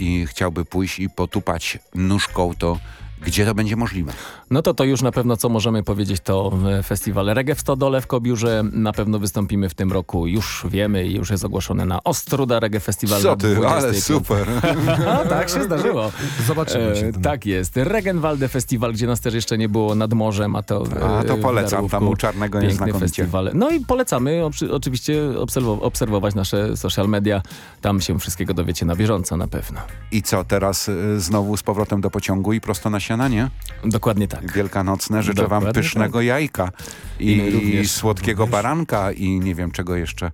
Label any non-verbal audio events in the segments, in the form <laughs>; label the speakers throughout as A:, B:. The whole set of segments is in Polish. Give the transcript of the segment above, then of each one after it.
A: i chciałby pójść i potupać nóżką, to gdzie to będzie możliwe?
B: No to to już na pewno co możemy powiedzieć to festiwal Reggae w Stodole w Kobiurze. Na pewno wystąpimy w tym roku. Już wiemy i już jest ogłoszone na Ostruda Reggae Festival.
A: Co ty, ale super. <laughs>
B: A, tak się zdarzyło.
C: Zobaczymy się.
B: E, tak jest. Regenwalde Festiwal, gdzie nas też jeszcze nie było nad morzem, a to
A: A to polecam, tam u Czarnego
B: Piękny festiwal. No i polecamy oczywiście obserwować nasze social media. Tam się wszystkiego dowiecie na bieżąco na pewno.
A: I co, teraz znowu z powrotem do pociągu i prosto na śniadanie?
B: Dokładnie tak.
A: Wielkanocne. Życzę Dokładnie wam pysznego tak. jajka i, i słodkiego również. baranka i nie wiem czego jeszcze.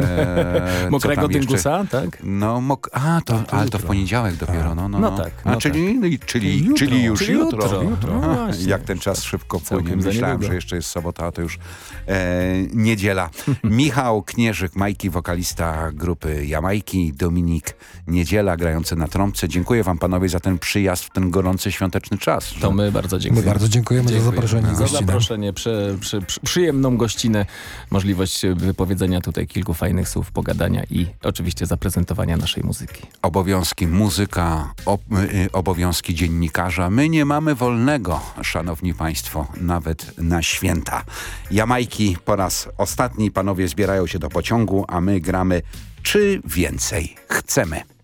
B: E, Mokrego dyngusa, tak?
A: No, mok a, to, to ale to w poniedziałek dopiero. No, no,
B: no. no tak.
A: No czyli,
B: tak.
A: czyli, jutro, czyli już
B: czyli jutro. jutro. jutro.
A: No jak ten czas szybko płynie. Myślałem, że jeszcze jest sobota, a to już e, niedziela. <laughs> Michał Knieżyk, Majki, wokalista grupy Jamajki, Dominik Niedziela, grający na trąbce. Dziękuję wam panowie za ten przyjazd w ten gorący świąteczny czas.
B: To my bardzo dziękujemy.
C: My bardzo dziękujemy, dziękujemy. za zaproszenie.
B: Za zaproszenie, przy, przy, przy, przyjemną gościnę, możliwość wypowiedzenia tutaj kilku fajnych słów, pogadania i oczywiście zaprezentowania naszej muzyki.
A: Obowiązki muzyka, ob, y, obowiązki dziennikarza. My nie mamy wolnego, szanowni państwo, nawet na święta. Jamajki po raz ostatni, panowie zbierają się do pociągu, a my gramy czy więcej chcemy.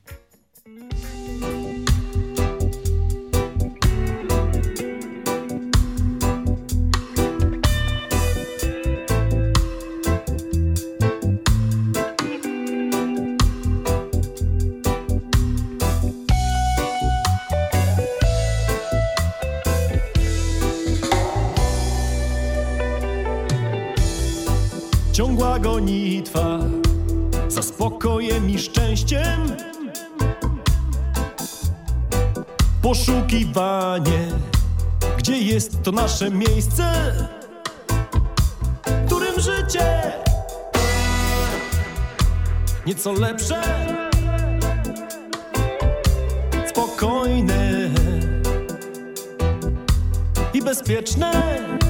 D: Ciągła gonitwa za spokojem i szczęściem. Poszukiwanie, gdzie jest to nasze miejsce, w którym życie nieco lepsze, spokojne i bezpieczne.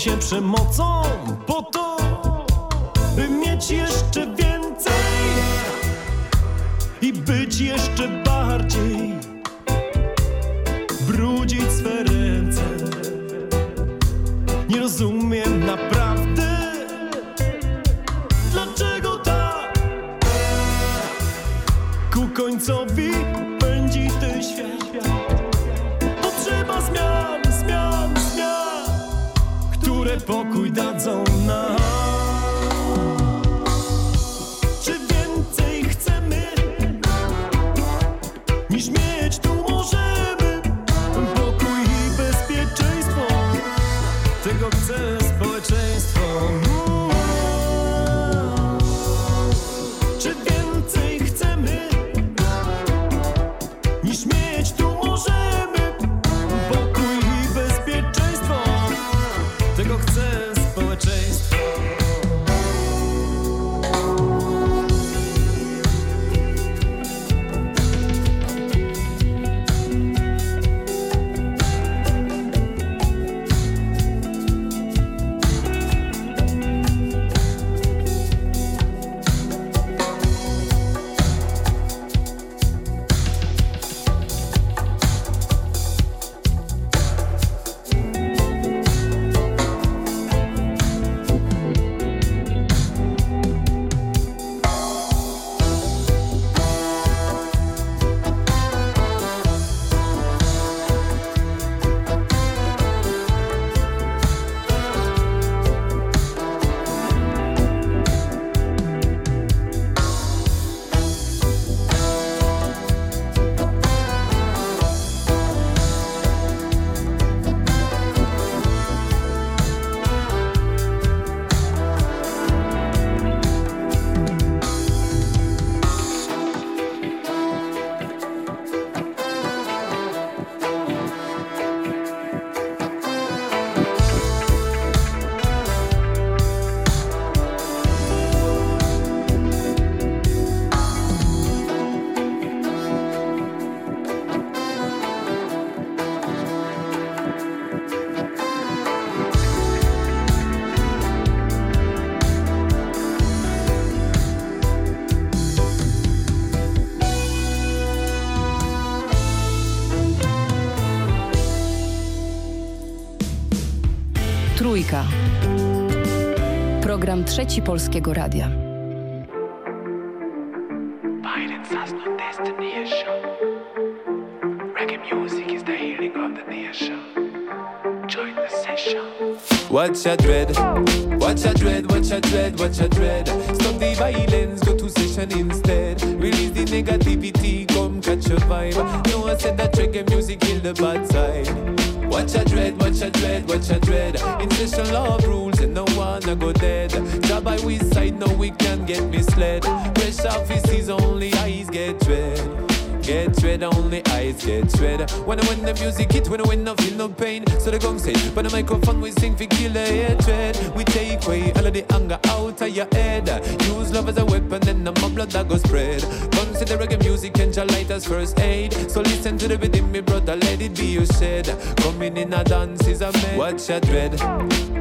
D: Się przemocą po to, by mieć jeszcze więcej i być jeszcze bardziej, brudzić swe ręce. Nie rozumiem naprawdę, dlaczego tak ku końcowi dadzą
E: Join the session.
F: Watch your dread, watch your dread, watch your dread, watch your dread. Stop the violence, go to session instead. Release the negativity, come catch a vibe. No one said that reggae music kill the bad side. Watch your dread, watch your dread, watch your dread. In session love rules and no one a go dead. Job by we side, no we can get misled. Fresh offices only eyes get dread. Get dread, only eyes get dread. When I when the music hit, when I when I feel no pain. So the gong say, but the microphone we sing for kill the hatred. We take away all of the anger out of your head. Use love as a weapon, and the blood that go spread. Consider reggae music and your light as first aid. So listen to the rhythm, me brother, let it be your shed. Coming in a dance is a man. Watch your dread,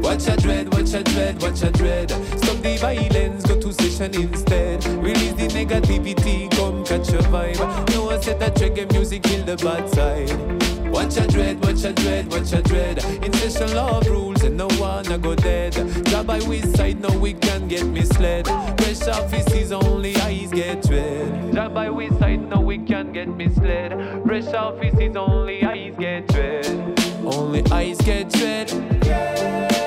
F: watch your dread, watch your dread, watch your dread. Stop the violence, go to session instead. Release the negativity, come catch your vibe. No one said that reggae music kill the bad side. Watch your dread, watch your dread, watch your dread. In session love rules and no one a go dead. Job by we side, no we can get misled. Fresh offices only eyes get red. Job by we side, no we can get misled. Fresh offices only eyes get red. Only eyes get red. Yo,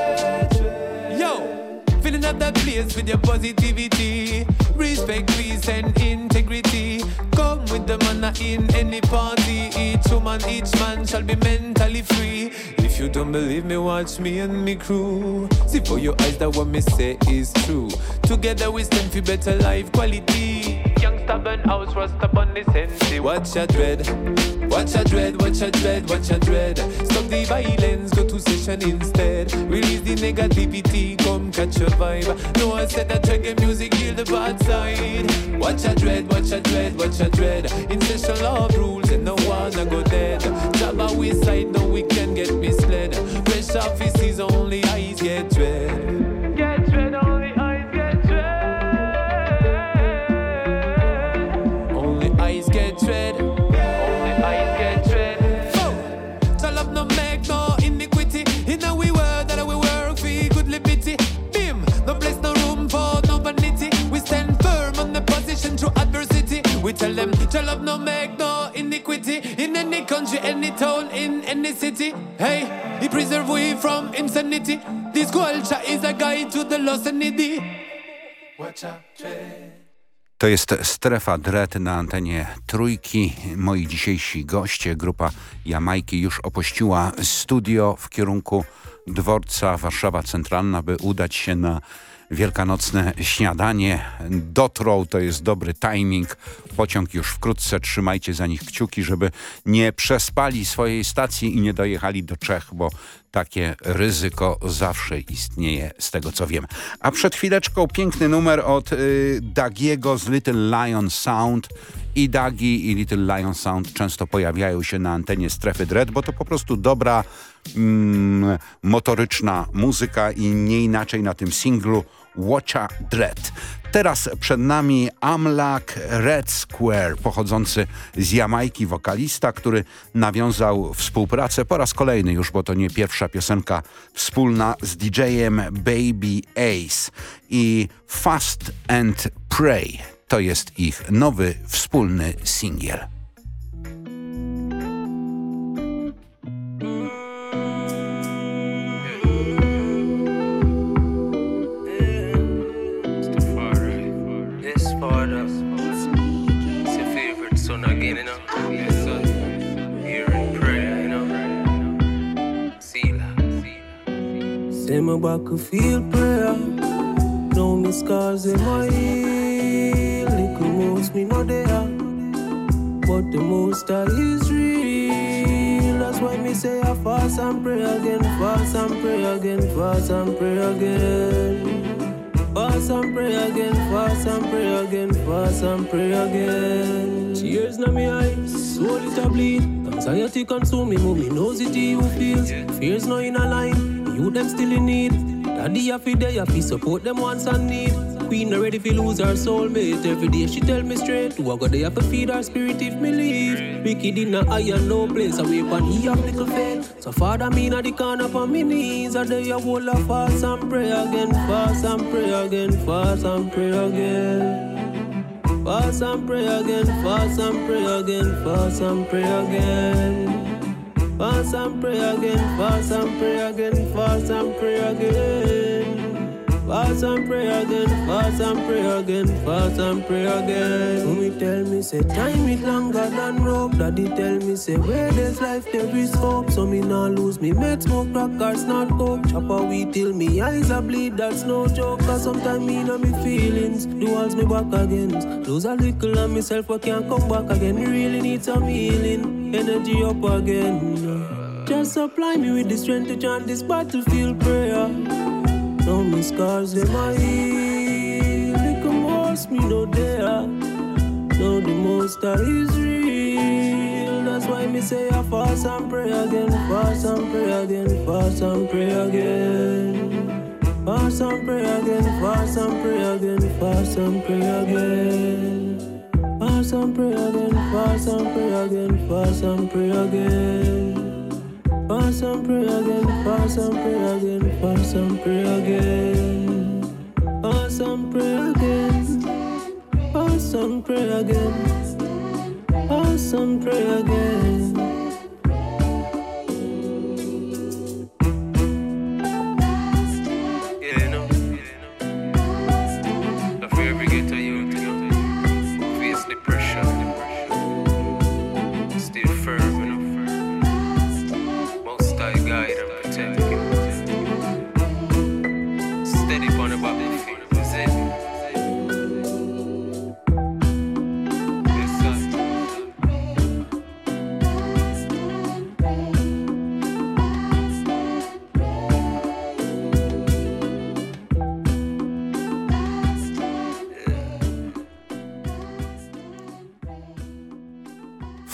F: up that place with your positivity. Respect, peace, and integrity. Come with the manna in any party. Each woman, each man shall be mentally free. If you don't believe me, watch me and me crew. See for your eyes that what me say is true. Together we stand for better life quality. Young stubborn house rust upon the sense. Watch your dread. Watch your dread, watch your dread, watch your dread. Stop the violence, go to session instead. Release the negativity, come catch a vibe. No one said that reggae music heal the bad side. Watch your dread, watch your dread, watch your dread. In session love rules and no one a go dead. Job by we side, no we can get misled. Fresh offices only eyes get dread. Get dread, only eyes get dread. Only eyes get dread. Only eyes get dread. So love no make no iniquity. In a we word that we work for good liberty. Bim, no place no room for no vanity. We stand firm on the position through adversity. We tell them to love no make no iniquity. Country, any town, in any city. Hey, he preserve we from insanity. This culture is a guide to the lost and needy. Watch out.
A: To jest Strefa Dread na antenie Trójki. Moi dzisiejsi goście, grupa Jamajki już opuściła studio w kierunku dworca Warszawa Centralna, by udać się na wielkanocne śniadanie. Dotrą, to jest dobry timing. Pociąg już wkrótce. Trzymajcie za nich kciuki, żeby nie przespali swojej stacji i nie dojechali do Czech, bo takie ryzyko zawsze istnieje, z tego co wiem. A przed chwileczką piękny numer od y, Dagiego z Little Lion Sound. I Dagi i Little Lion Sound często pojawiają się na antenie Strefy Dread, bo to po prostu dobra mm, motoryczna muzyka i nie inaczej na tym singlu Watcha Dread. Teraz przed nami Amlak Red Square, pochodzący z Jamajki, wokalista, który nawiązał współpracę po raz kolejny już, bo to nie pierwsza piosenka wspólna z DJ-em Baby Ace i Fast and Pray. To jest ich nowy wspólny singiel.
G: You know. Yes, son. Hear and pray, you know. See
H: Say my back could feel prayer. No me scars in my heel. Little most me not there. But the most I is real. That's why me say I fast and pray again. Fast and pray again. Fast and pray again. Fast and pray again, fast and pray again, fast and pray again. Tears na me eyes, soul it a bleed. Anxiety consume me, mommy knows it who feels. Fears no in a line, you them still in need. Daddy a fi there, you fi support them wants and need. Queen, not ready to lose her soulmate. Every day she tell me straight, I got to have to feed her spirit if me leave. Wicked in a and no place, away on he have little faith. So father me in the corner on me knees, I day I will fast and pray again, fast and pray again, fast and pray again. Fast and pray again, fast and pray again, fast and pray again. Fast and pray again, fast and pray again, fast and pray again. Fast and pray again, fast and pray again, fast and pray again. Mommy tell me say time is longer than rope. Daddy tell me say where there's life there is hope. So me nah lose me mate smoke crack or snort coke. Chop a weed till me eyes are bleed. That's no joke. Cause sometimes me know me feelings. Do walls me back again. Lose a little of myself but can't come back again. Me really need some healing, energy up again. Just supply me with the strength to chant this battlefield prayer. Now me scars them I heal. Little most me no there. No, the most I is real. That's why me say I fast and pray again, fast and pray again, fast and pray again. Fast and pray again, fast and pray again, fast and pray again. Fast and pray again, fast and pray again, fast and pray again. Fast and pray again, fast and pray again, fast and pray again. Fast and pray again, fast and pray again, fast and pray again.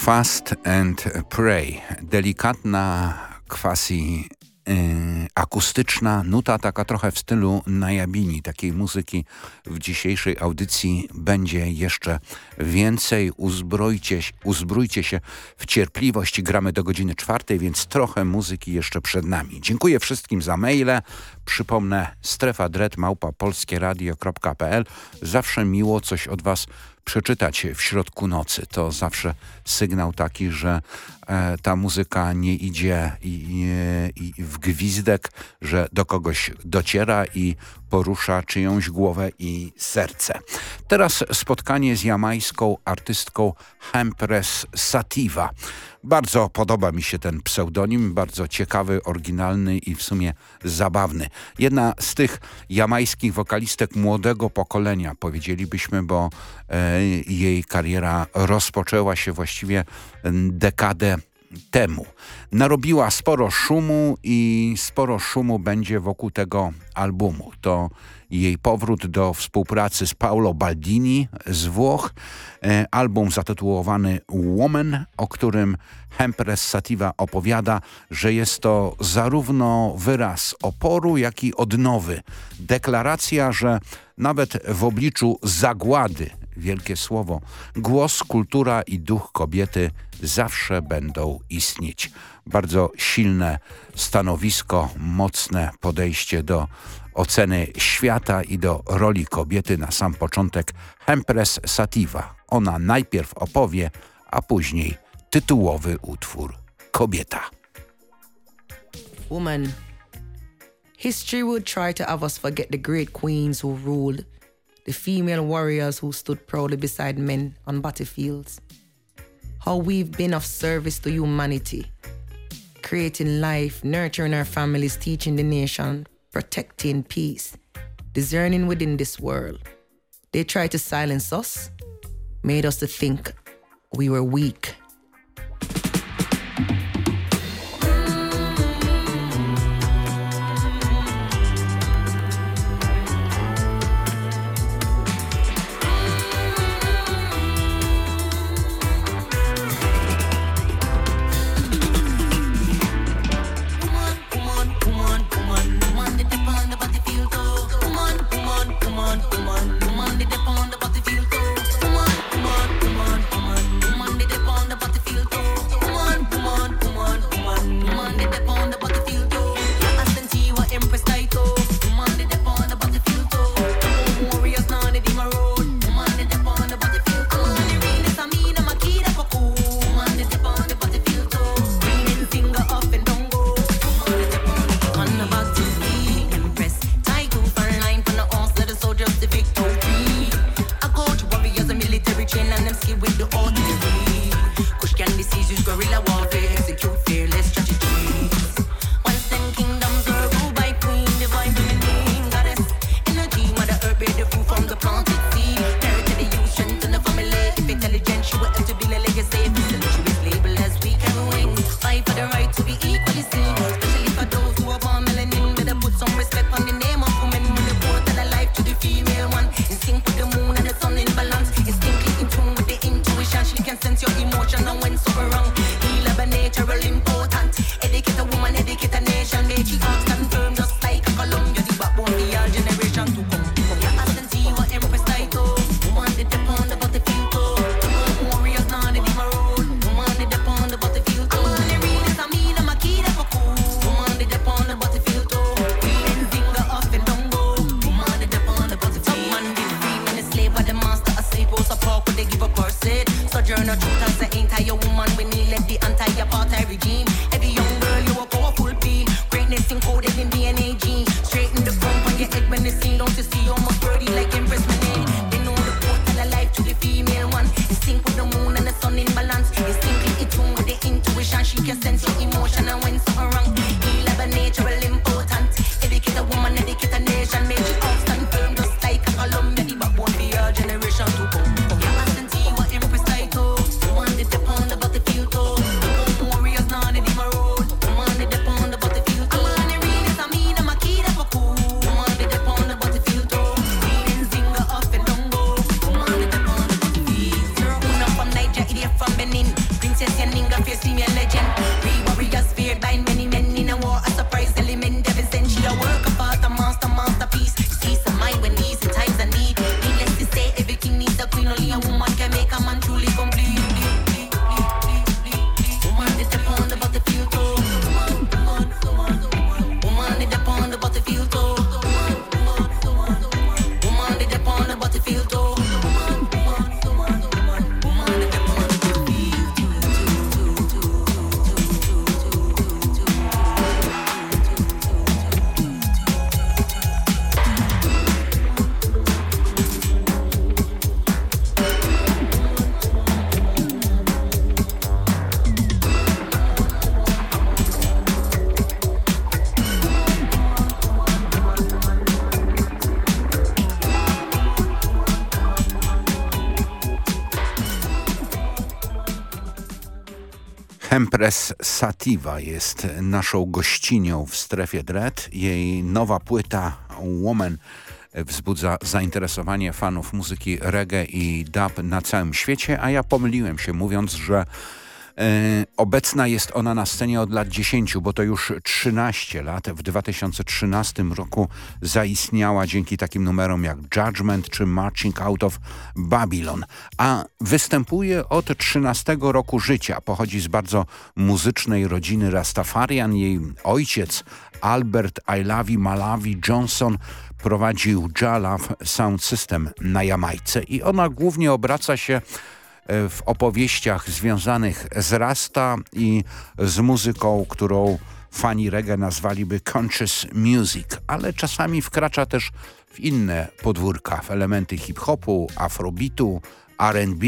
A: Fast and Pray. Delikatna, kwasi y, akustyczna nuta, taka trochę w stylu najabini. Takiej muzyki w dzisiejszej audycji będzie jeszcze więcej. Uzbrojcie, uzbrójcie się w cierpliwość. Gramy do godziny czwartej, więc trochę muzyki jeszcze przed nami. Dziękuję wszystkim za maile. Przypomnę strefa dread małpa polskieradio.pl. Zawsze miło coś od was przeczytać w środku nocy. To zawsze sygnał taki, że e, ta muzyka nie idzie i, i, w gwizdek, że do kogoś dociera i porusza czyjąś głowę i serce. Teraz spotkanie z jamańską artystką Hempress Sativa. Bardzo podoba mi się ten pseudonim, bardzo ciekawy, oryginalny i w sumie zabawny. Jedna z tych jamańskich wokalistek młodego pokolenia, powiedzielibyśmy, bo e, jej kariera rozpoczęła się właściwie dekadę temu. Narobiła sporo szumu i sporo szumu będzie wokół tego albumu. To jej powrót do współpracy z Paolo Baldini z Włoch. E, album zatytułowany Woman, o którym Hempress Sativa opowiada, że jest to zarówno wyraz oporu, jak i odnowy. Deklaracja, że nawet w obliczu zagłady, wielkie słowo, głos, kultura i duch kobiety zawsze będą istnieć. Bardzo silne stanowisko, mocne podejście do oceny świata i do roli kobiety na sam początek Hempress Sativa. Ona najpierw opowie, a później tytułowy utwór Kobieta.
I: Woman. History would try to have us forget the great queens who ruled, the female warriors who stood proudly beside men on battlefields. How we've been of service to humanity, creating life, nurturing our families, teaching the nation, protecting peace, discerning within this world. They tried to silence us, made us to think we were weak.
J: Empress
A: Sativa jest naszą gościnią w strefie Dread. Jej nowa płyta Woman wzbudza zainteresowanie fanów muzyki reggae i dub na całym świecie, a ja pomyliłem się mówiąc, że Obecna jest ona na scenie od lat 10, bo to już 13 lat. W 2013 roku zaistniała dzięki takim numerom jak Judgment czy Marching Out of Babylon. A występuje od 13 roku życia. Pochodzi z bardzo muzycznej rodziny Rastafarian. Jej ojciec Albert Ailawi Malawi Johnson prowadził Jalaf Sound System na Jamajce i ona głównie obraca się w opowieściach związanych z Rasta i z muzyką, którą fani reggae nazwaliby conscious music, ale czasami wkracza też w inne podwórka, w elementy hip-hopu, afrobitu, R&B,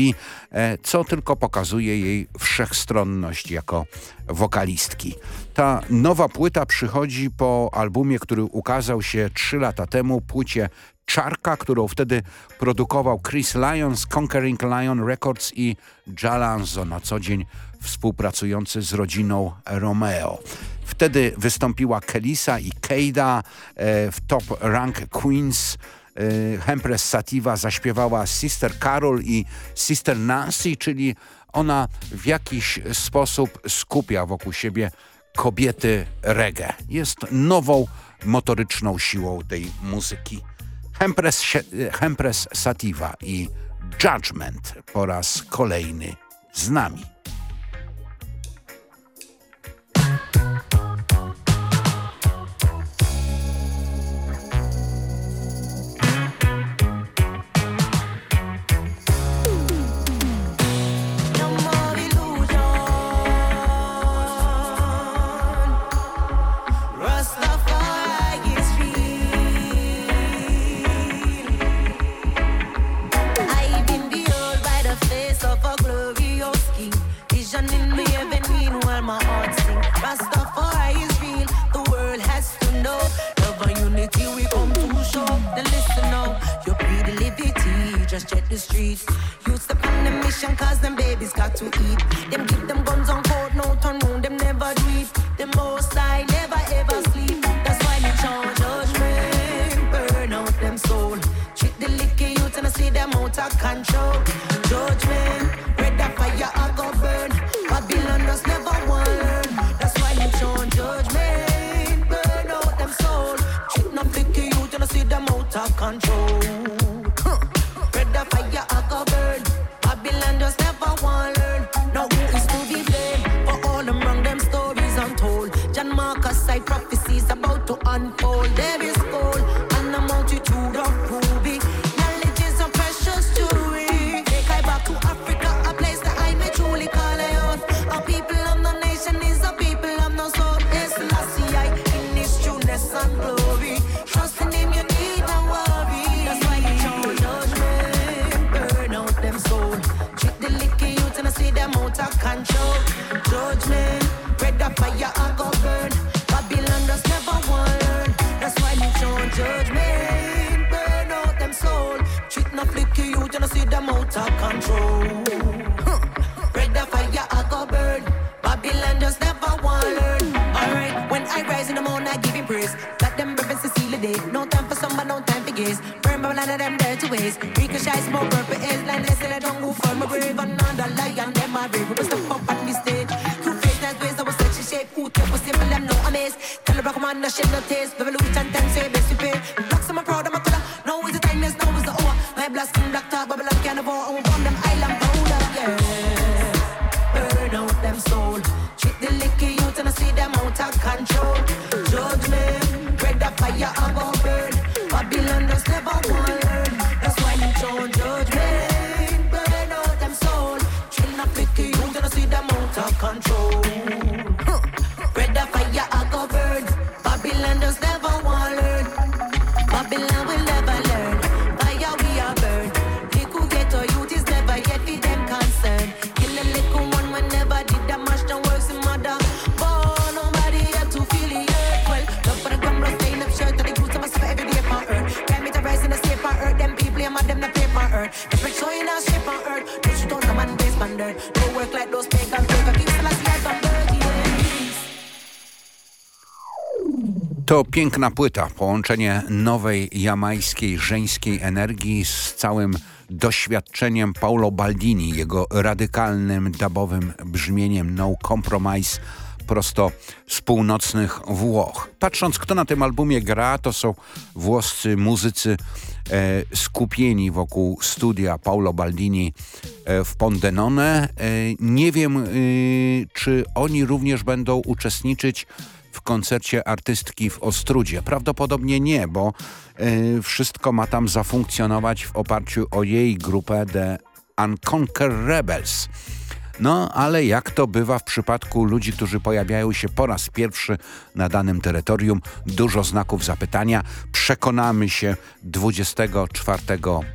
A: co tylko pokazuje jej wszechstronność jako wokalistki. Ta nowa płyta przychodzi po albumie, który ukazał się trzy lata temu, płycie Czarka, którą wtedy produkował Chris Lyons, Conquering Lion Records i Jalanzo, na co dzień współpracujący z rodziną Romeo. Wtedy wystąpiła Kelisa i Keida w Top Rank Queens. Empress Sativa zaśpiewała Sister Carol i Sister Nancy, czyli ona w jakiś sposób skupia wokół siebie kobiety reggae. Jest nową motoryczną siłą tej muzyki. Empress Sativa i Judgment po raz kolejny z nami.
J: Just check the streets. Youth step on the mission cause them babies got to eat. Them give them guns on court, no turn round, them never do it. The most I never ever sleep. That's why me charge judgment, burn out them soul. Treat the liquor youth and I see them out of control. Judgment, the fire, I burn. Babylon just never want learn. Now who is to be blamed for all them wrong, them stories untold? John Marcus, I prophecies about to unfold. There is gold. Out control. Red the fire I go burn. Babylon just never want learn. Alright, when I rise in the morning, I give him praise. Got them reverence Cecilia day. No time for summer, no time for gays. Burn Babylon of them dirty ways. Ricochet, smoke, purple is landless, till I don't go for my grave. Another lion, them my brave. We step up on the stage. Two face, nice ways, I was such a shape. Who take was simple, them no amaze. Tell the rock man, no shit, no taste. Revolution, ten say, Them earth. If it's showing on earth. You don't. Don't work like those. Yes.
A: To piękna płyta, połączenie nowej jamańskiej żeńskiej energii z całym doświadczeniem Paulo Baldini, jego radykalnym, dubowym brzmieniem No Compromise prosto z północnych Włoch. Patrząc kto na tym albumie gra, to są włoscy muzycy skupieni wokół studia Paulo Baldini e, w Pondenone. E, nie wiem, e, czy oni również będą uczestniczyć w koncercie artystki w Ostrudzie? Prawdopodobnie nie, bo wszystko ma tam zafunkcjonować w oparciu o jej grupę The Unconquered Rebels. No, ale jak to bywa w przypadku ludzi, którzy pojawiają się po raz pierwszy na danym terytorium, dużo znaków zapytania. Przekonamy się 24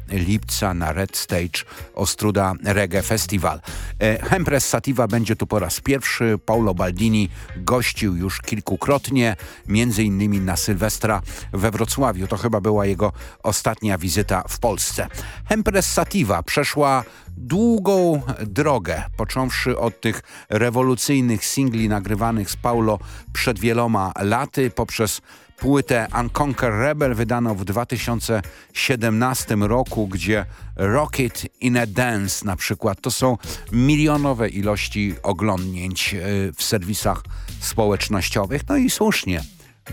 A: lipca na Red Stage Ostruda Reggae Festival. E, Hempres Sativa będzie tu po raz pierwszy. Paulo Baldini gościł już kilkukrotnie, między innymi na Sylwestra we Wrocławiu. To chyba była jego ostatnia wizyta w Polsce. Hempres Sativa przeszła długą drogę, począwszy od tych rewolucyjnych singli nagrywanych z Paulo przed wieloma laty, poprzez płytę Unconquered Rebel wydaną w 2017 roku, gdzie Rocket in a Dance na przykład to są milionowe ilości oglądnięć y, w serwisach społecznościowych. No i słusznie,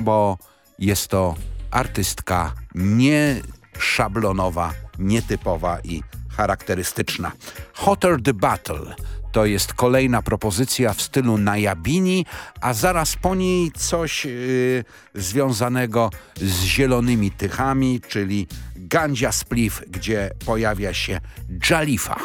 A: bo jest to artystka nieszablonowa, nietypowa i charakterystyczna. Hotter the Battle to jest kolejna propozycja w stylu Najabini, a zaraz po niej coś yy, związanego z zielonymi tychami, czyli Gandzia Spliff, gdzie pojawia się Jalifa.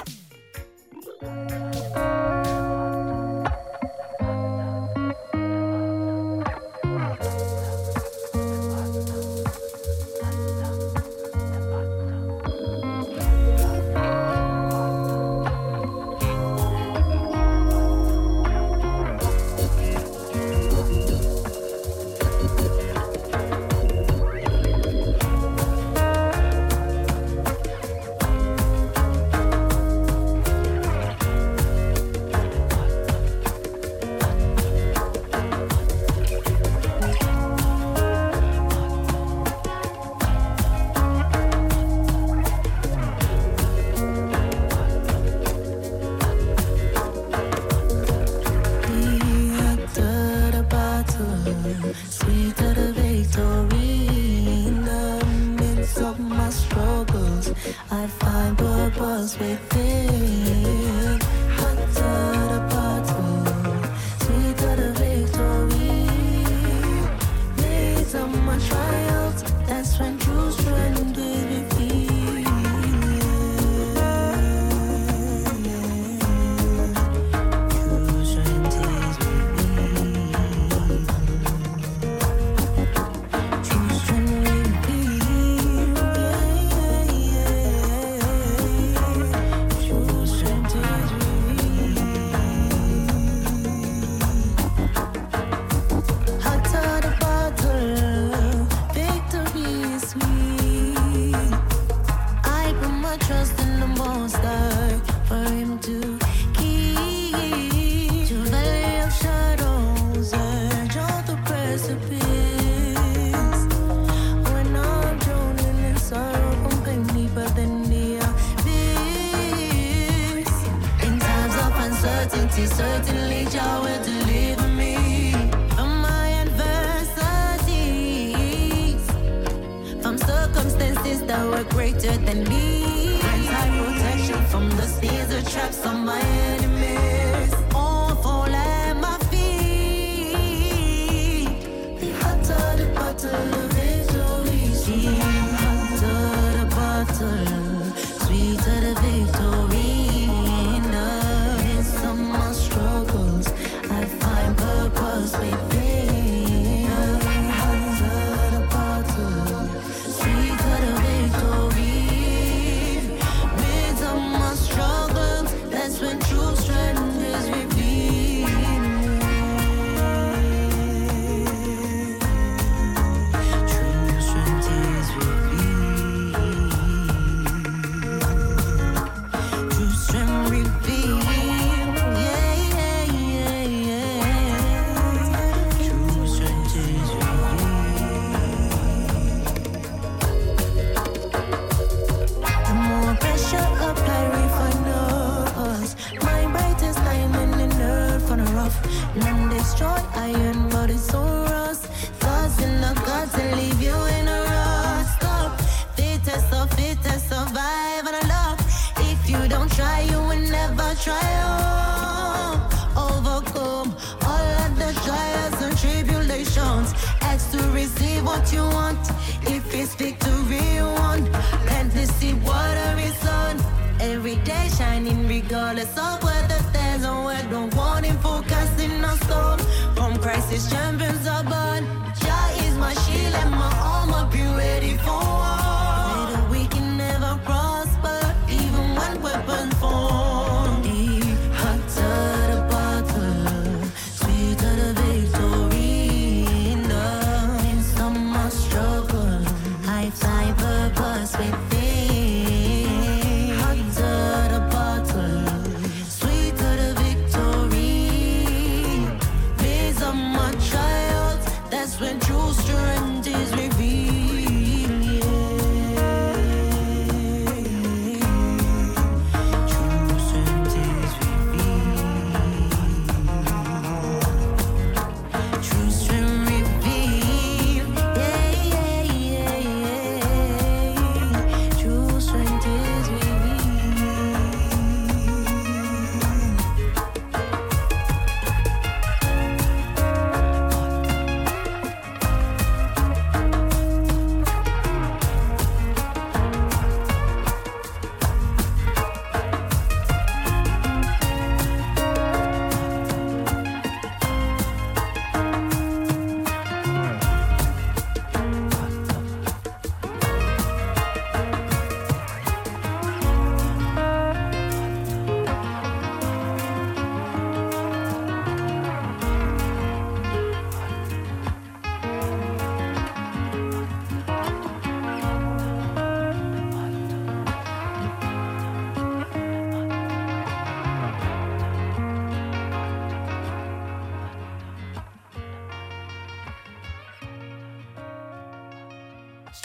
J: what you want. If it's victory you want, fantasy water is on. Every day shining regardless of whether there's a word. No warning, forecasting a storm. From crisis champions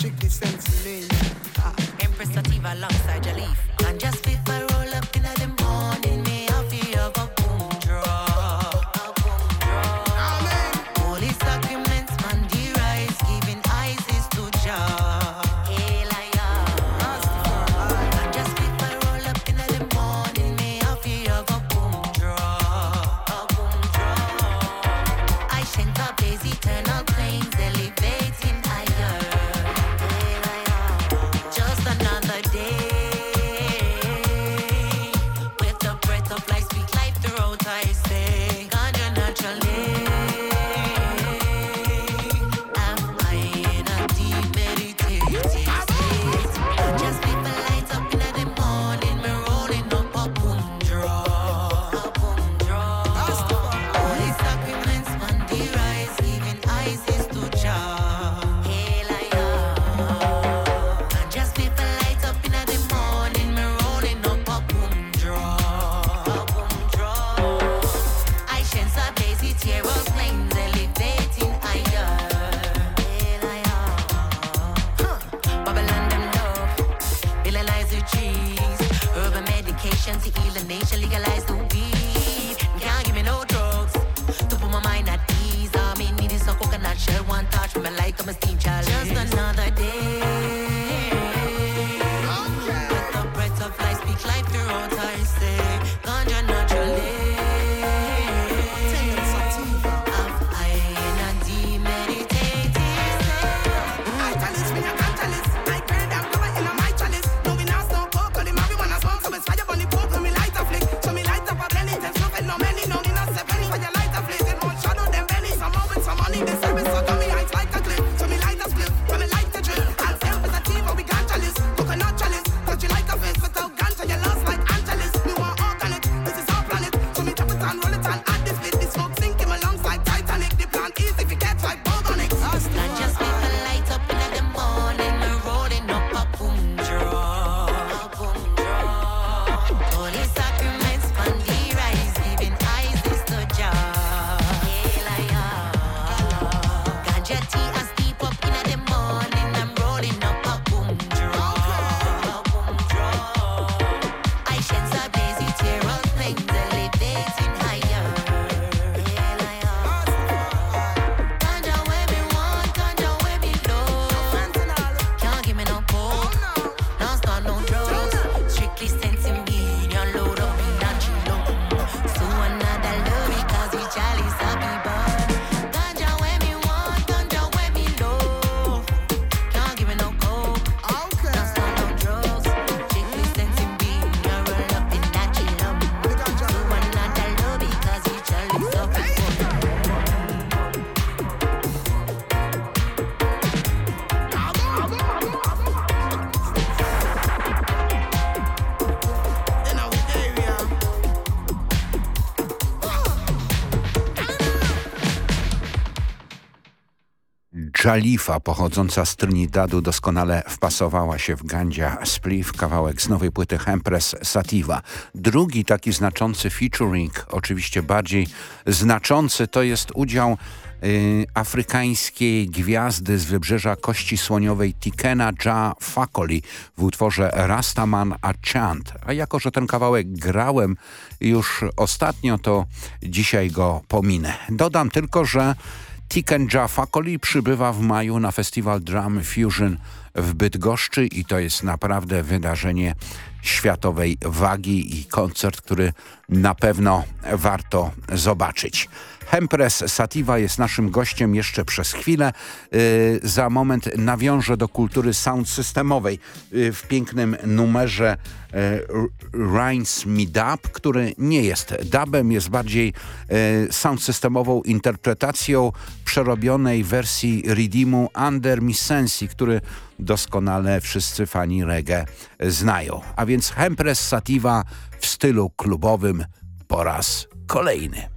K: strictly sense me.
J: Empress Sativa alongside your leaf. And just
K: fit for
A: Khalifa pochodząca z Trinidadu doskonale wpasowała się w Gandzia Spliff, kawałek z nowej płyty Hempress Sativa. Drugi taki znaczący featuring, oczywiście bardziej znaczący, to jest udział y, afrykańskiej gwiazdy z wybrzeża Kości Słoniowej Tikena Ja Fakoli w utworze Rastaman a Chant. A jako, że ten kawałek grałem już ostatnio, to dzisiaj go pominę. Dodam tylko, że Tikenja Fakoli przybywa w maju na festiwal Drum Fusion w Bydgoszczy i to jest naprawdę wydarzenie światowej wagi i koncert, który na pewno warto zobaczyć. Hempres Sativa jest naszym gościem jeszcze przez chwilę. Yy, za moment nawiążę do kultury sound systemowej yy, w pięknym numerze y, Rinds Me Dub, który nie jest dubem, jest bardziej y, sound systemową interpretacją przerobionej wersji Redeemu Under Mi Sensi, który doskonale wszyscy fani reggae znają. A więc Hempress Sativa w stylu klubowym po raz kolejny.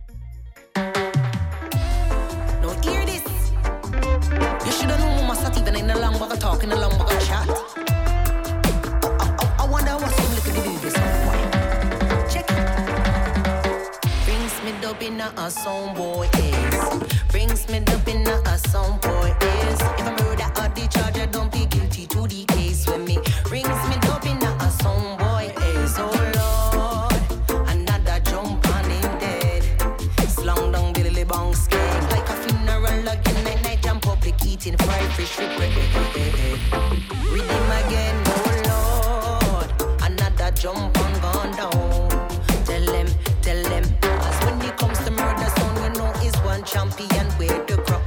J: a sound boy is. Brings me up inna a song boy is. If I murder or the charger, don't be guilty to the case when me. brings me up inna a song boy is. Oh Lord, another jump on him dead. Slung down Billy lily bong skin like a funeral again. Night night and public eating fried fish. With him again, oh Lord, another jump. happy we're the grow.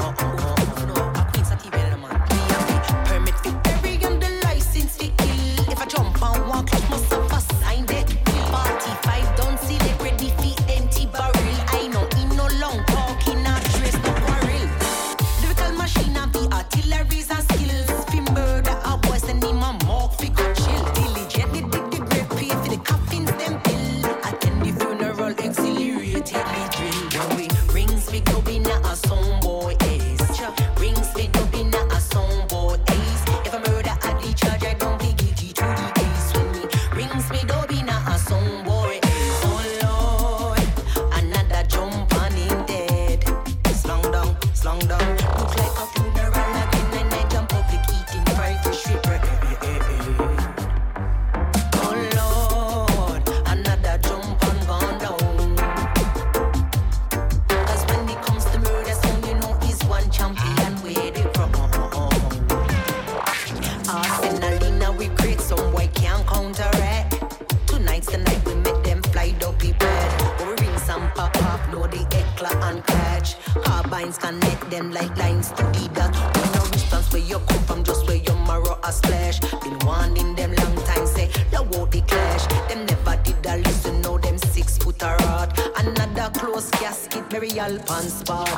J: gal pants bar.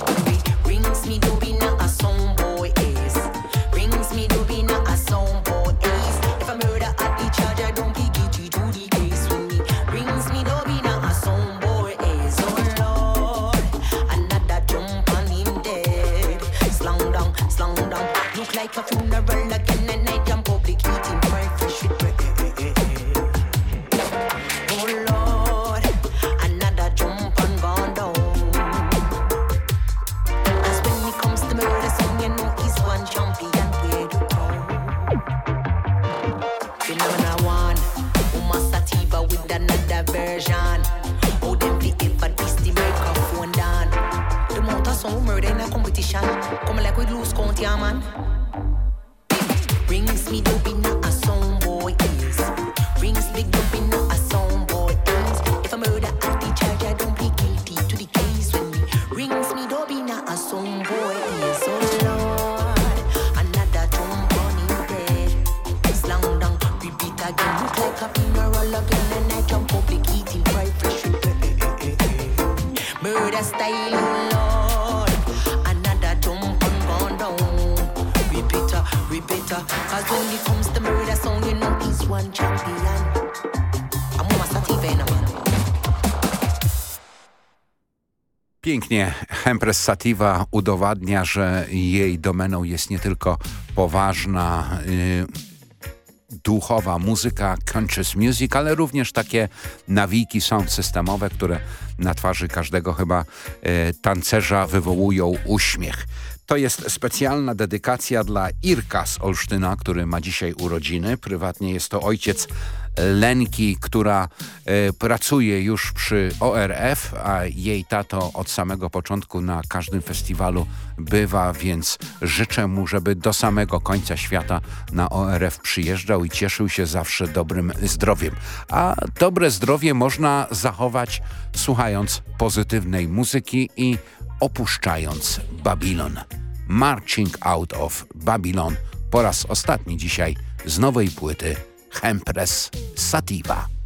A: Pięknie Empress Sativa udowadnia, że jej domeną jest nie tylko poważna, y, duchowa muzyka, conscious music, ale również takie nawiki sound systemowe, które na twarzy każdego chyba y, tancerza wywołują uśmiech. To jest specjalna dedykacja dla Irka z Olsztyna, który ma dzisiaj urodziny. Prywatnie jest to ojciec Lenki, która e, pracuje już przy ORF, a jej tato od samego początku na każdym festiwalu bywa, więc życzę mu, żeby do samego końca świata na ORF przyjeżdżał i cieszył się zawsze dobrym zdrowiem. A dobre zdrowie można zachować słuchając pozytywnej muzyki i opuszczając Babilon. Marching Out of Babylon po raz ostatni dzisiaj z nowej płyty Hempress Sativa.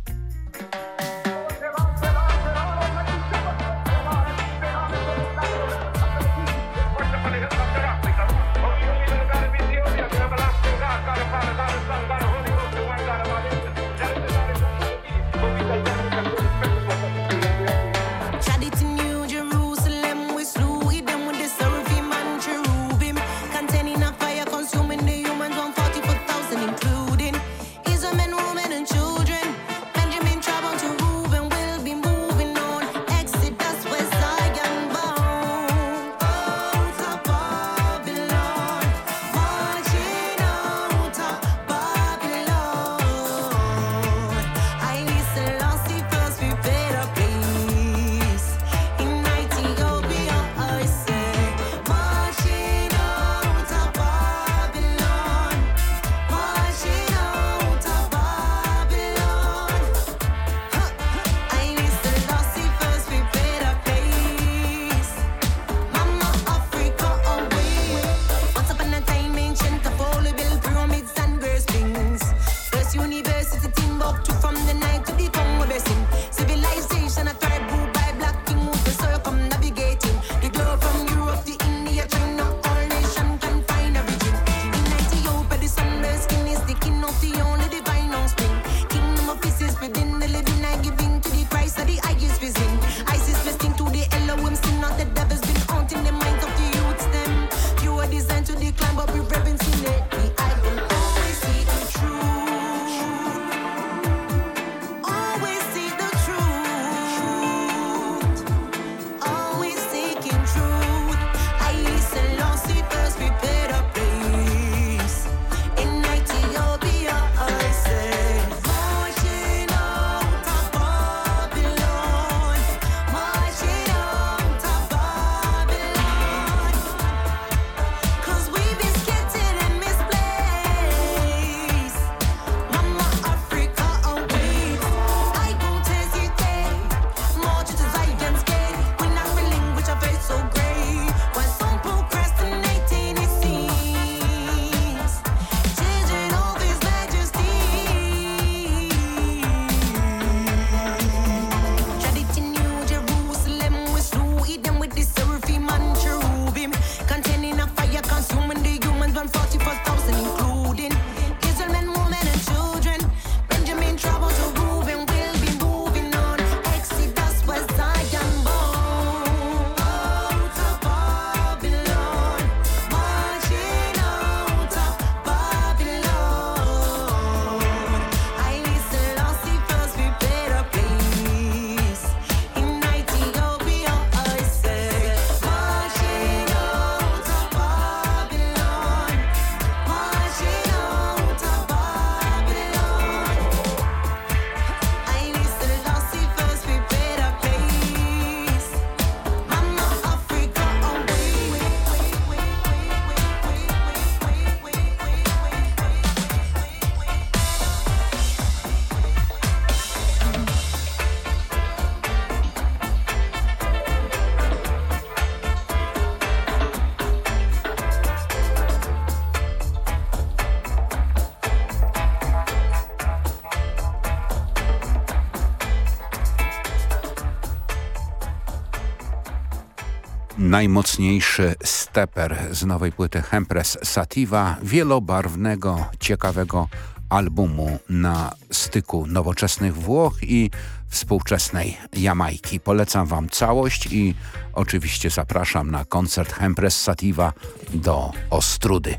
A: Najmocniejszy steper z nowej płyty Hempress Sativa, wielobarwnego, ciekawego albumu na styku nowoczesnych Włoch i współczesnej Jamajki. Polecam Wam całość i oczywiście zapraszam na koncert Hempress Sativa do Ostrudy.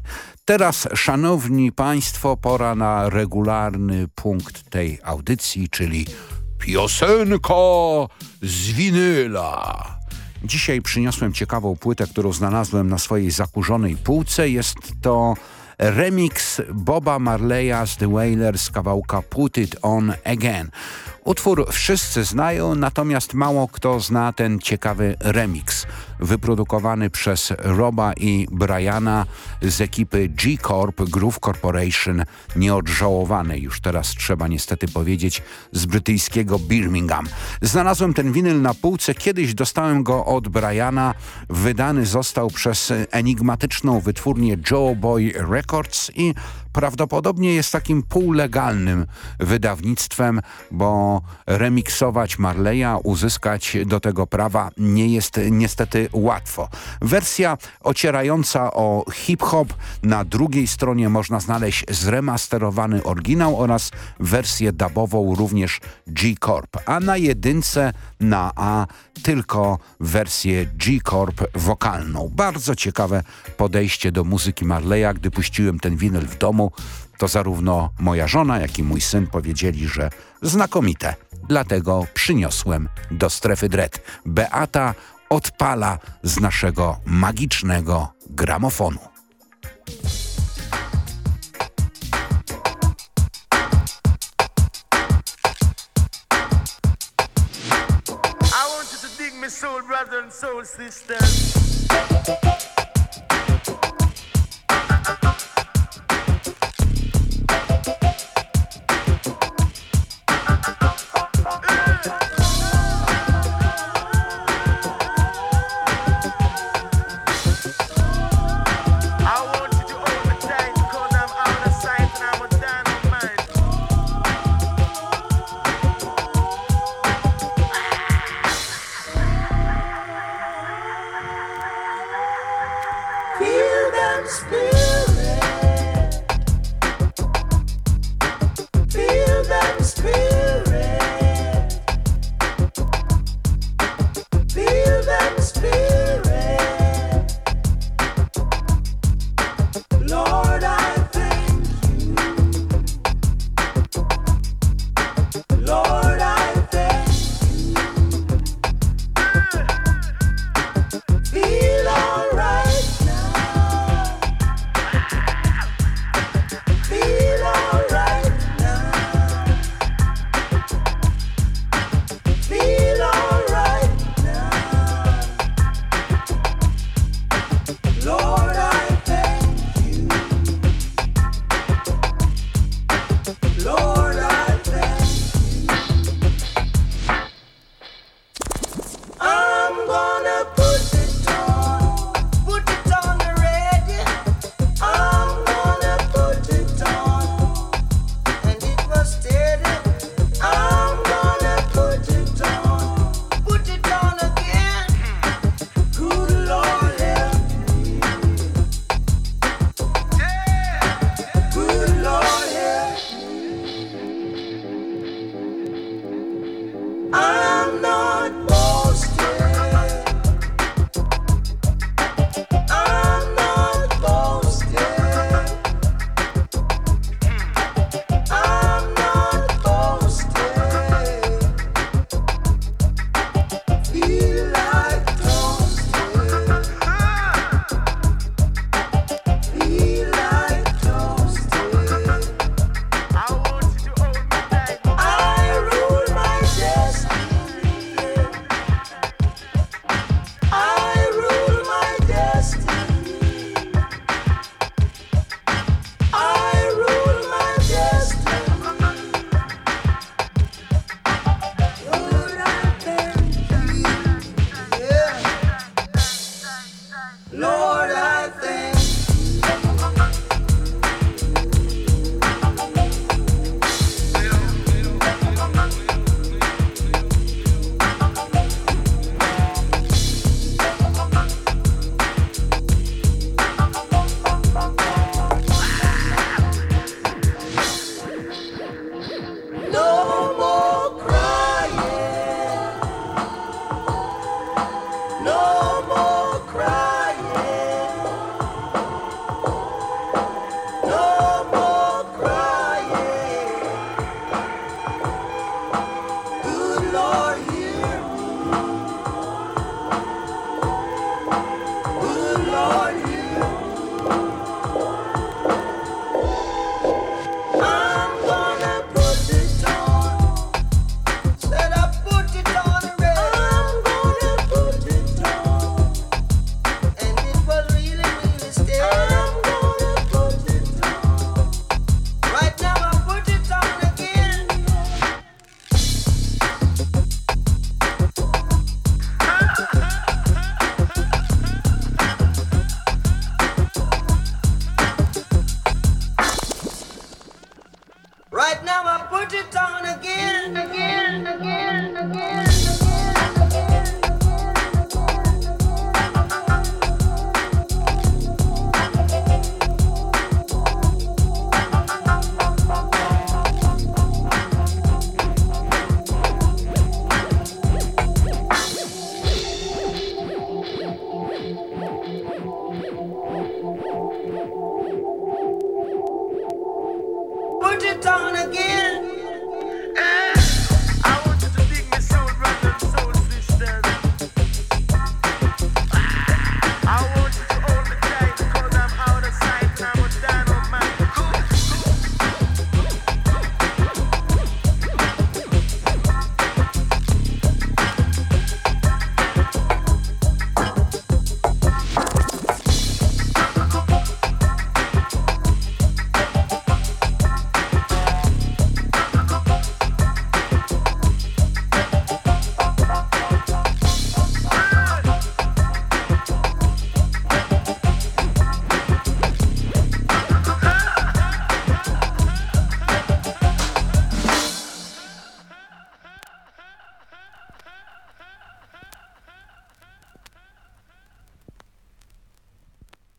A: Teraz, szanowni państwo, pora na regularny punkt tej audycji, czyli piosenka z winyla. Dzisiaj przyniosłem ciekawą płytę, którą znalazłem na swojej zakurzonej półce. Jest to remix Boba Marleya z The Wailers kawałka Put It On Again. Utwór wszyscy znają, natomiast mało kto zna ten ciekawy remix. Wyprodukowany przez Roba i Briana z ekipy G-Corp Groove Corporation, nieodżałowanej już teraz trzeba niestety powiedzieć z brytyjskiego Birmingham. Znalazłem ten winyl na półce, kiedyś dostałem go od Briana, wydany został przez enigmatyczną wytwórnię Joe Boy Records i prawdopodobnie jest takim półlegalnym wydawnictwem, bo remiksować Marleya, uzyskać do tego prawa nie jest niestety łatwo. Wersja ocierająca o hip-hop, na drugiej stronie można znaleźć zremasterowany oryginał oraz wersję dubową również G-Corp, a na jedynce na A tylko wersję G-Corp wokalną. Bardzo ciekawe podejście do muzyki Marleya, gdy puściłem ten winyl w domu, to zarówno moja żona, jak i mój syn powiedzieli, że znakomite. Dlatego przyniosłem do strefy dread. Beata odpala z naszego magicznego gramofonu.
L: Soul brother and soul sisters.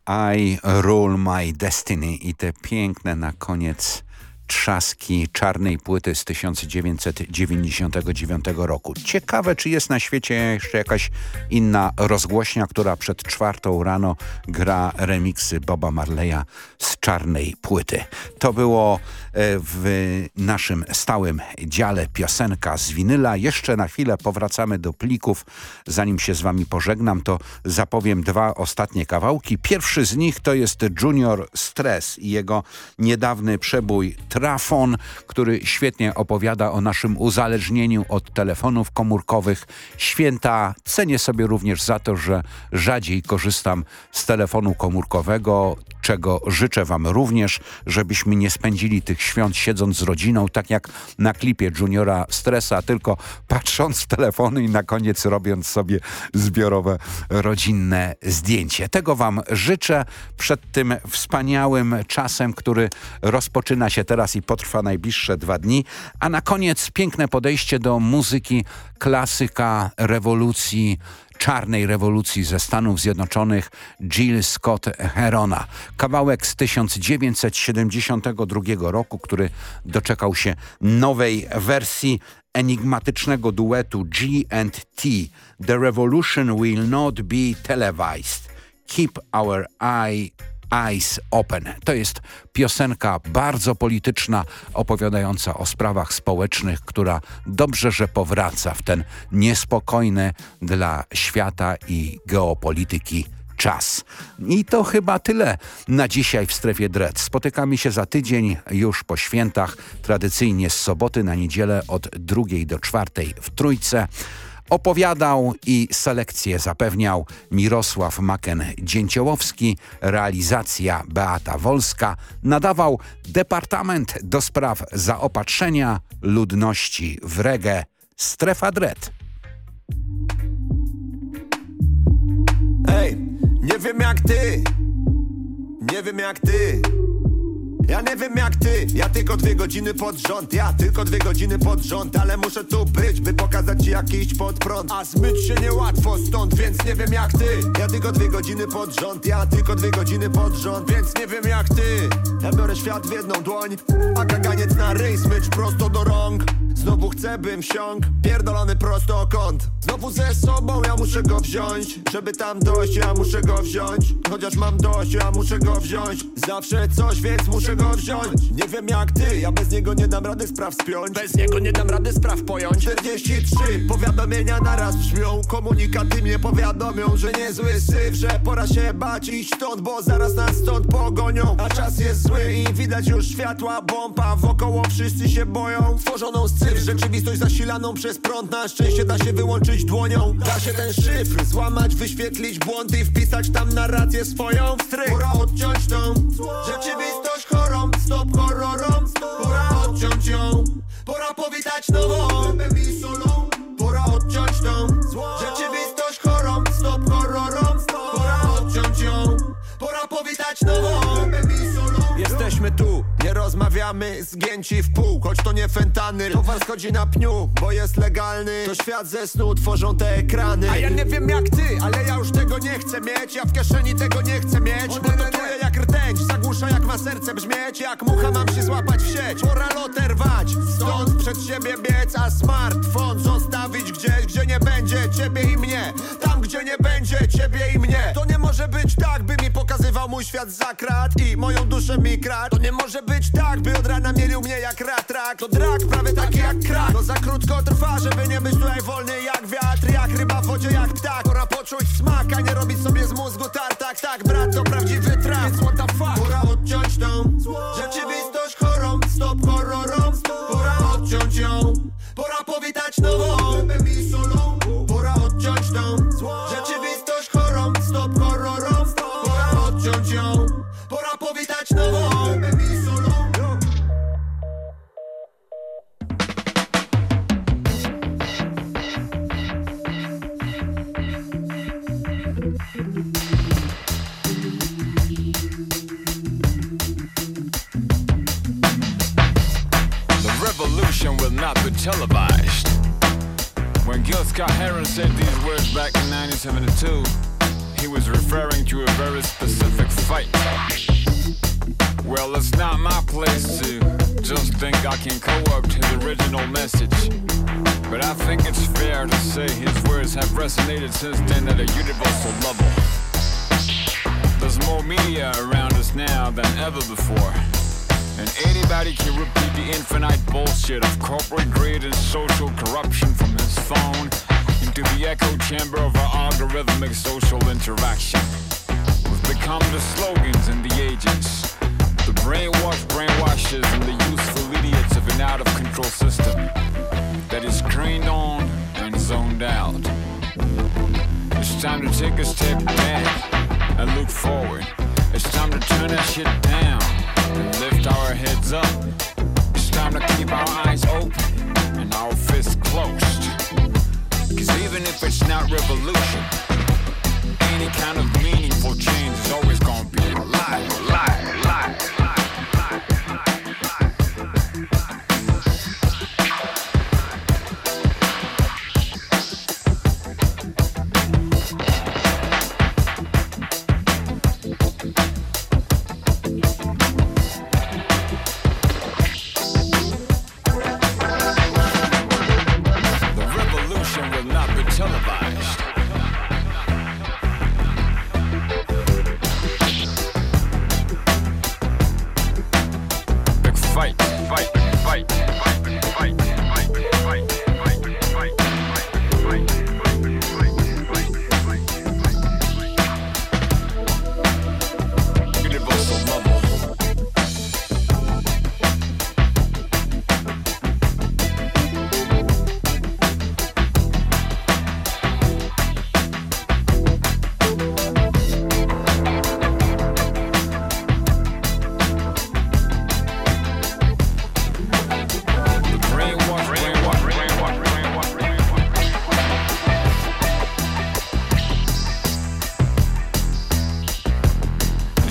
L: I
A: Rule My Destiny i te piękne na koniec trzaski czarnej płyty z 1999 roku. Ciekawe, czy jest na świecie jeszcze jakaś inna rozgłośnia, która przed czwartą rano gra remiksy Boba Marleya z czarnej płyty. To było e, w naszym stałym dziale piosenka z winyla. Jeszcze na chwilę powracamy do plików. Zanim się z wami pożegnam, to zapowiem dwa ostatnie kawałki. Pierwszy z nich to jest Junior Stress i jego niedawny przebój Trafon, który świetnie opowiada o naszym uzależnieniu od telefonów komórkowych. Święta cenię sobie również za to, że rzadziej korzystam z telefonu komórkowego, czego życzę wam również, żebyśmy nie spędzili tych świąt siedząc z rodziną, tak jak na klipie Juniora Stressa, tylko patrząc w telefony i na koniec robiąc sobie zbiorowe rodzinne zdjęcie. Tego wam życzę przed tym wspaniałym czasem, który rozpoczyna się teraz i potrwa najbliższe dwa dni. A na koniec piękne podejście do muzyki, klasyka rewolucji, czarnej rewolucji ze Stanów Zjednoczonych Jill Scott Herona. Kawałek z 1972 roku, który doczekał się nowej wersji enigmatycznego duetu G&T. The revolution will not be televised. Keep our eye Eyes Open. To jest piosenka bardzo polityczna, opowiadająca o sprawach społecznych, która dobrze, że powraca w ten niespokojny dla świata i geopolityki czas. I to chyba tyle na dzisiaj w Strefie Dread. Spotykamy się za tydzień już po świętach, tradycyjnie z soboty na niedzielę od drugiej do czwartej w Trójce. Opowiadał i selekcję zapewniał Mirosław Maken-Dzięciołowski, realizacja Beata Wolska, nadawał Departament do Spraw Zaopatrzenia Ludności w Regę Strefa Dread.
M: Ej, nie wiem jak ty, nie wiem jak ty. Ja nie wiem jak ty, ja tylko dwie godziny pod rząd. Ja tylko dwie godziny pod rząd Ale muszę tu być, by pokazać ci jak iść pod prąd A zmyć się niełatwo stąd, więc nie wiem jak ty. Ja tylko dwie godziny pod rząd Ja tylko dwie godziny pod rząd, więc nie wiem jak ty. Ja biorę świat w jedną dłoń A kaganiec na ryj, smycz prosto do rąk. Znowu chcę bym siąg, pierdolony prosto kąt Znowu ze sobą ja muszę go wziąć. Żeby tam dojść, ja muszę go wziąć. Chociaż mam dość, ja muszę go wziąć. Zawsze coś, więc muszę go wziąć. Nie wiem jak ty, ja bez niego nie dam rady spraw spiąć. Bez niego nie dam rady spraw pojąć. 43 powiadomienia naraz brzmią. Komunikaty mnie powiadomią, że niezły syf Że pora się bać iść stąd, bo zaraz nas stąd pogonią. A czas jest zły i widać już światła bomba. Wokoło wszyscy się boją. Tworzoną z cyfr, rzeczywistość zasilaną przez prąd. Na szczęście da się wyłączyć dłonią Da się ten szyfr złamać, wyświetlić błąd I wpisać tam narrację swoją w stryk Pora odciąć tą rzeczywistość chorą Stop horrorom, pora odciąć ją Pora powitać nową Pora odciąć tą rzeczywistość chorą Stop horrorom, pora odciąć ją Pora powitać nową Jesteśmy tu, nie rozmawiamy zgięci w pół Choć to nie fentanyl, towar schodzi na pniu Bo jest legalny, to świat ze snu tworzą te ekrany. A ja nie wiem jak ty, ale ja już tego nie chcę mieć. Ja w kieszeni tego nie chcę mieć Bo to czuję jak rtęć, zagłusza jak ma serce brzmieć. Jak mucha mam się złapać w sieć. Pora loterwać, stąd przed siebie biec A smartfon zostawić gdzieś, gdzie nie będzie ciebie i mnie. Tam gdzie nie będzie ciebie i mnie. To nie może być tak, by mi pokazywał mój świat zakradł I moją duszę mi kradł. To nie może być tak, by od rana mielił mnie jak ratrak To drak, prawie taki jak krak. To za krótko trwa, żeby nie być tutaj wolny jak wiatr. Jak ryba w wodzie, jak ptak Pora poczuć smak, a nie robić sobie z mózgu tartak. Tak, brat, to prawdziwy trap. What the fuck? Pora odciąć tą rzeczywistość chorą. Stop horrorom Pora odciąć ją. Pora powitać nową. Solą
N: not be televised. When Gil Scott Heron said these words back in 1972, he was referring to a very specific fight. Well, it's not my place to just think I can co-opt his original message. But I think it's fair to say his words have resonated since then at a universal level. There's more media around us now than ever before. And anybody can repeat the infinite bullshit of corporate greed and social corruption from his phone into the echo chamber of our algorithmic social interaction. We've become the slogans and the agents, the brainwashed brainwashers and the useful idiots of an out of control system that is craned on and zoned out. It's time to take a step back and look forward. It's time to turn that shit down and lift our heads up. It's time to keep our eyes open and our fists closed. Cause even if it's not revolution, any kind of meaningful change is always gonna be alive, alive.